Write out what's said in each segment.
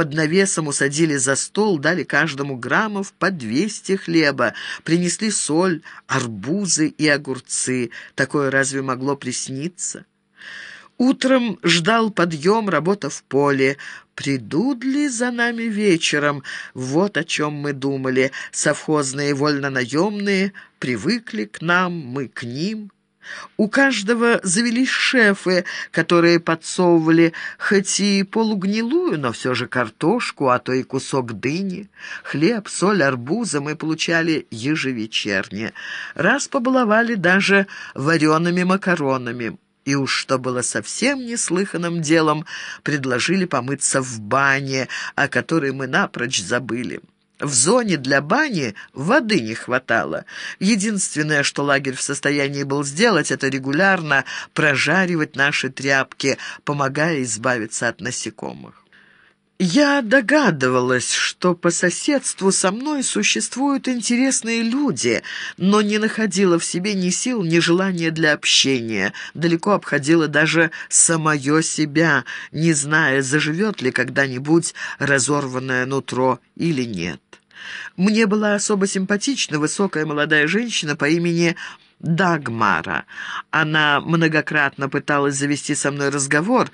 Под навесом усадили за стол, дали каждому граммов по 200 хлеба, принесли соль, арбузы и огурцы. Такое разве могло присниться? Утром ждал подъем, работа в поле. Придут ли за нами вечером? Вот о чем мы думали. Совхозные вольнонаемные привыкли к нам, мы к ним. У каждого завелись шефы, которые подсовывали хоть и полугнилую, но все же картошку, а то и кусок дыни. Хлеб, соль, арбузы мы получали ежевечерне. Раз побаловали даже вареными макаронами и уж что было совсем неслыханным делом, предложили помыться в бане, о которой мы напрочь забыли. В зоне для бани воды не хватало. Единственное, что лагерь в состоянии был сделать, это регулярно прожаривать наши тряпки, помогая избавиться от насекомых. Я догадывалась, что по соседству со мной существуют интересные люди, но не находила в себе ни сил, ни желания для общения, далеко обходила даже самое себя, не зная, заживет ли когда-нибудь разорванное нутро или нет. Мне была особо симпатична высокая молодая женщина по имени Дагмара. Она многократно пыталась завести со мной разговор,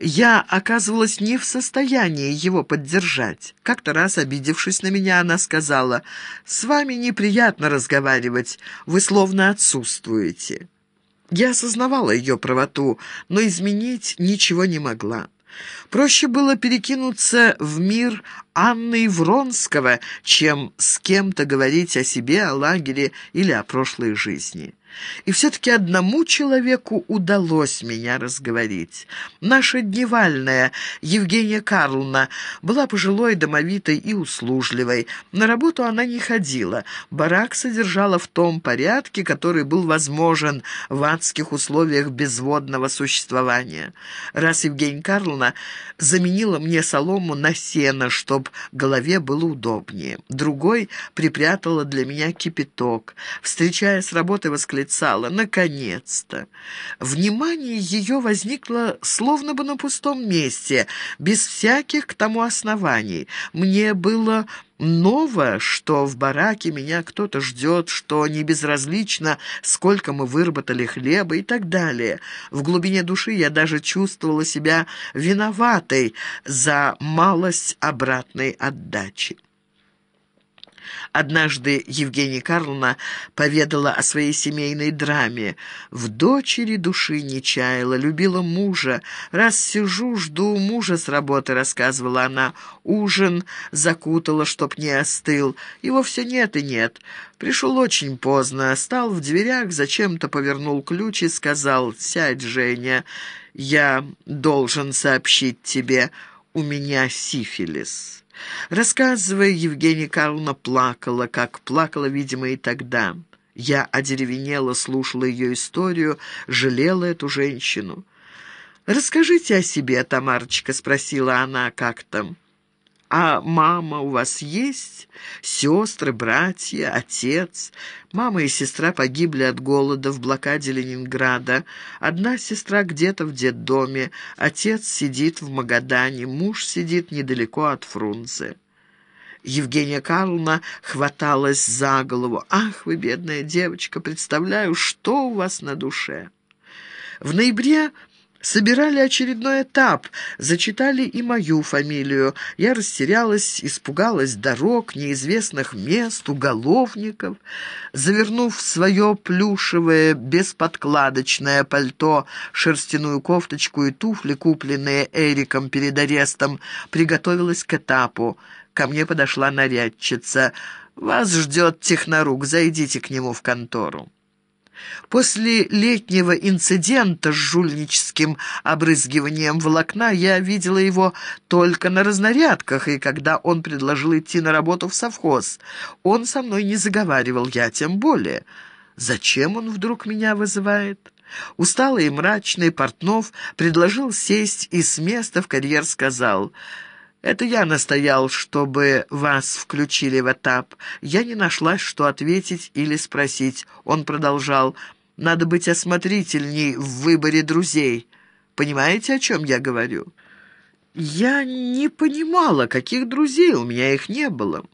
я оказывалась не в состоянии его поддержать. Как-то раз, обидевшись на меня, она сказала, «С вами неприятно разговаривать, вы словно отсутствуете». Я осознавала ее правоту, но изменить ничего не могла. Проще было перекинуться в мир Анны Вронского, чем с кем-то говорить о себе, о лагере или о прошлой жизни. И все-таки одному человеку удалось меня разговорить. Наша дневальная Евгения Карловна была пожилой, домовитой и услужливой. На работу она не ходила. Барак содержала в том порядке, который был возможен в адских условиях безводного существования. Раз Евгения Карловна заменила мне солому на сено, чтоб голове было удобнее. Другой припрятала для меня кипяток. Встречая с работы восклицала, восклицала «наконец-то». Внимание ее возникло словно бы на пустом месте, без всяких к тому оснований. Мне было ново, что в бараке меня кто-то ждет, что не безразлично, сколько мы выработали хлеба и так далее. В глубине души я даже чувствовала себя виноватой за малость обратной отдачи. Однажды Евгения Карловна поведала о своей семейной драме. В дочери души не чаяла, любила мужа. «Раз сижу, жду мужа с работы», — рассказывала она. «Ужин закутала, чтоб не остыл. Его все нет и нет. Пришел очень поздно, стал в дверях, зачем-то повернул ключ и сказал, «Сядь, Женя, я должен сообщить тебе, у меня сифилис». Рассказывая, Евгения Карловна плакала, как плакала, видимо, и тогда. Я одеревенела, слушала ее историю, жалела эту женщину. «Расскажите о себе, Тамарочка», — спросила она как-то. «А мама у вас есть? Сестры, братья, отец?» Мама и сестра погибли от голода в блокаде Ленинграда. Одна сестра где-то в детдоме, отец сидит в Магадане, муж сидит недалеко от Фрунзе. Евгения Карловна хваталась за голову. «Ах, вы, бедная девочка, представляю, что у вас на душе!» В ноябре Собирали очередной этап, зачитали и мою фамилию. Я растерялась, испугалась дорог, неизвестных мест, уголовников. Завернув свое плюшевое, бесподкладочное пальто, шерстяную кофточку и туфли, купленные Эриком перед арестом, приготовилась к этапу. Ко мне подошла нарядчица. «Вас ждет технорук, зайдите к нему в контору». После летнего инцидента с жульническим обрызгиванием волокна я видела его только на разнарядках, и когда он предложил идти на работу в совхоз. Он со мной не заговаривал, я тем более. Зачем он вдруг меня вызывает? Усталый и мрачный Портнов предложил сесть и с места в карьер сказал... Это я настоял, чтобы вас включили в этап. Я не нашла, что ответить или спросить. Он продолжал. Надо быть осмотрительней в выборе друзей. Понимаете, о чем я говорю?» Я не понимала, каких друзей, у меня их не было.